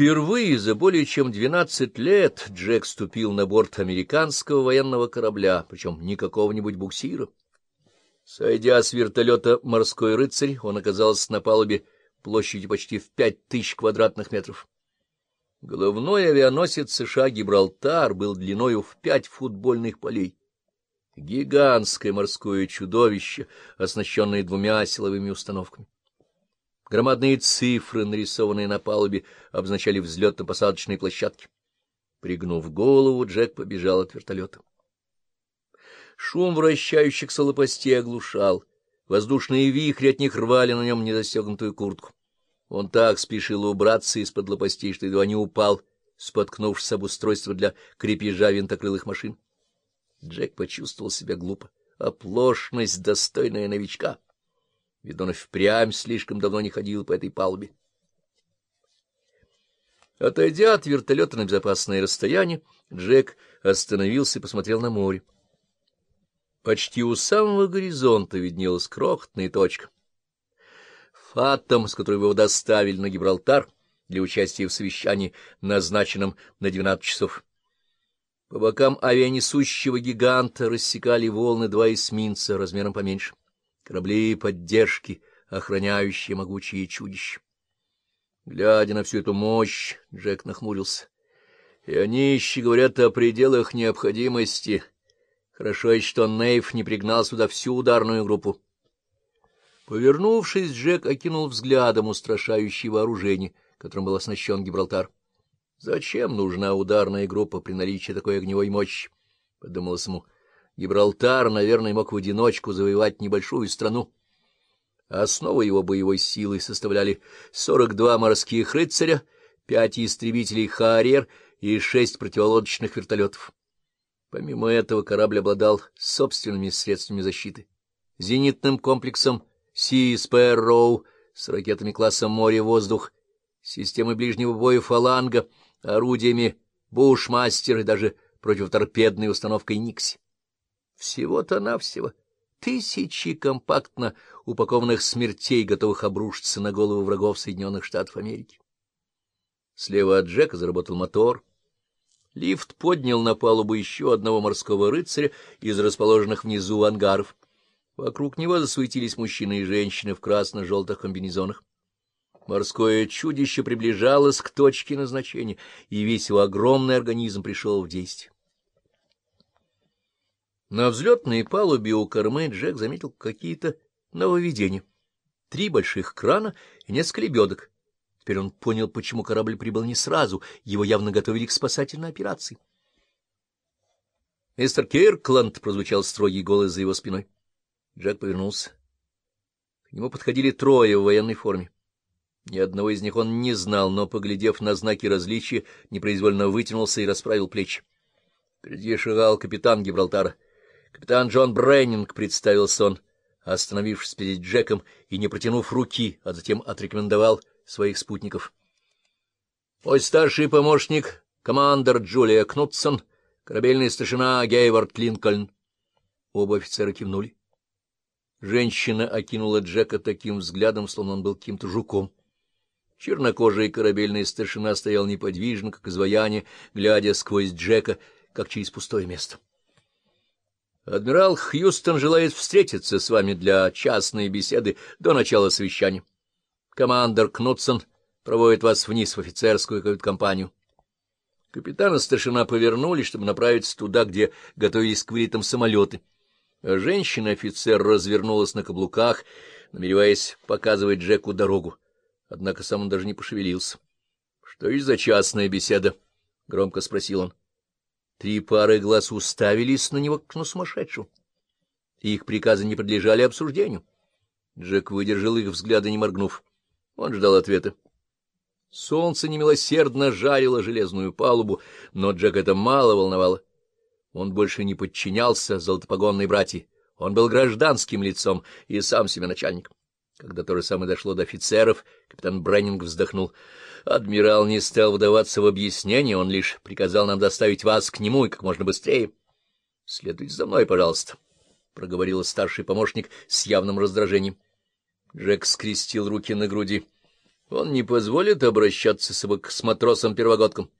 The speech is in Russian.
Впервые за более чем двенадцать лет Джек ступил на борт американского военного корабля, причем не какого-нибудь буксира. Сойдя с вертолета «Морской рыцарь», он оказался на палубе площадью почти в пять тысяч квадратных метров. Головной авианосец США «Гибралтар» был длиною в пять футбольных полей. Гигантское морское чудовище, оснащенное двумя силовыми установками. Громадные цифры, нарисованные на палубе, обозначали взлетно-посадочные площадки. Пригнув голову, Джек побежал от вертолета. Шум вращающихся лопастей оглушал. Воздушные вихри от них рвали на нем недостегнутую куртку. Он так спешил убраться из-под лопастей, что едва не упал, споткнувшись об устройство для крепежа винтокрылых машин. Джек почувствовал себя глупо. Оплошность, достойная новичка. Ведь он впрямь слишком давно не ходил по этой палубе. Отойдя от вертолета на безопасное расстояние, Джек остановился и посмотрел на море. Почти у самого горизонта виднелась крохотная точка. Фатом, с которой его доставили на Гибралтар для участия в совещании, назначенном на двенадцать часов. По бокам авианесущего гиганта рассекали волны два эсминца размером поменьше корабли поддержки, охраняющие могучие чудища. Глядя на всю эту мощь, Джек нахмурился. И они еще говорят о пределах необходимости. Хорошо, что Нейв не пригнал сюда всю ударную группу. Повернувшись, Джек окинул взглядом устрашающее вооружение, которым был оснащен Гибралтар. Зачем нужна ударная группа при наличии такой огневой мощи? — подумалось ему. Гибралтар, наверное, мог в одиночку завоевать небольшую страну. Основой его боевой силы составляли 42 морских рыцаря, 5 истребителей «Харьер» и 6 противолодочных вертолетов. Помимо этого корабль обладал собственными средствами защиты. Зенитным комплексом «Си Спэрроу» с ракетами класса «Море-воздух», системой ближнего боя «Фаланга», орудиями «Бушмастер» и даже противоторпедной установкой «Никси». Всего-то навсего тысячи компактно упакованных смертей, готовых обрушиться на голову врагов Соединенных Штатов Америки. Слева от Джека заработал мотор. Лифт поднял на палубу еще одного морского рыцаря из расположенных внизу ангаров. Вокруг него засуетились мужчины и женщины в красно-желтых комбинезонах. Морское чудище приближалось к точке назначения, и весь его огромный организм пришел в действие. На взлетной палубе у кормы Джек заметил какие-то нововведения. Три больших крана и несколько лебедок. Теперь он понял, почему корабль прибыл не сразу, его явно готовили к спасательной операции. «Мистер Киркланд!» — прозвучал строгий голос за его спиной. Джек повернулся. К нему подходили трое в военной форме. Ни одного из них он не знал, но, поглядев на знаки различия, непроизвольно вытянулся и расправил плечи. Впереди шагал капитан Гибралтара —— Капитан Джон Бреннинг, — представился он, остановившись перед Джеком и не протянув руки, а затем отрекомендовал своих спутников. — Мой старший помощник, командор Джулия Кнутсон, корабельный старшина Гейвард Линкольн. Оба офицера кивнули. Женщина окинула Джека таким взглядом, словно он был каким-то жуком. Чернокожий корабельный старшина стоял неподвижно, как изваяние, глядя сквозь Джека, как через пустое место. — Адмирал Хьюстон желает встретиться с вами для частной беседы до начала совещания. Командор Кнутсон проводит вас вниз в офицерскую кают-компанию. Капитан и старшина повернулись, чтобы направиться туда, где готовились к вылетам самолеты. А женщина-офицер развернулась на каблуках, намереваясь показывать Джеку дорогу. Однако сам он даже не пошевелился. — Что это за частная беседа? — громко спросил он. Три пары глаз уставились на него, как на сумасшедшего. Их приказы не подлежали обсуждению. Джек выдержал их взгляда, не моргнув. Он ждал ответа. Солнце немилосердно жарило железную палубу, но Джек это мало волновало. Он больше не подчинялся золотопогонной братьи. Он был гражданским лицом и сам себе начальник. Когда то же самое дошло до офицеров, капитан Бреннинг вздохнул. Адмирал не стал вдаваться в объяснение, он лишь приказал нам доставить вас к нему и как можно быстрее. — Следуйте за мной, пожалуйста, — проговорил старший помощник с явным раздражением. Джек скрестил руки на груди. Он не позволит обращаться с собой с матросом-первогодком.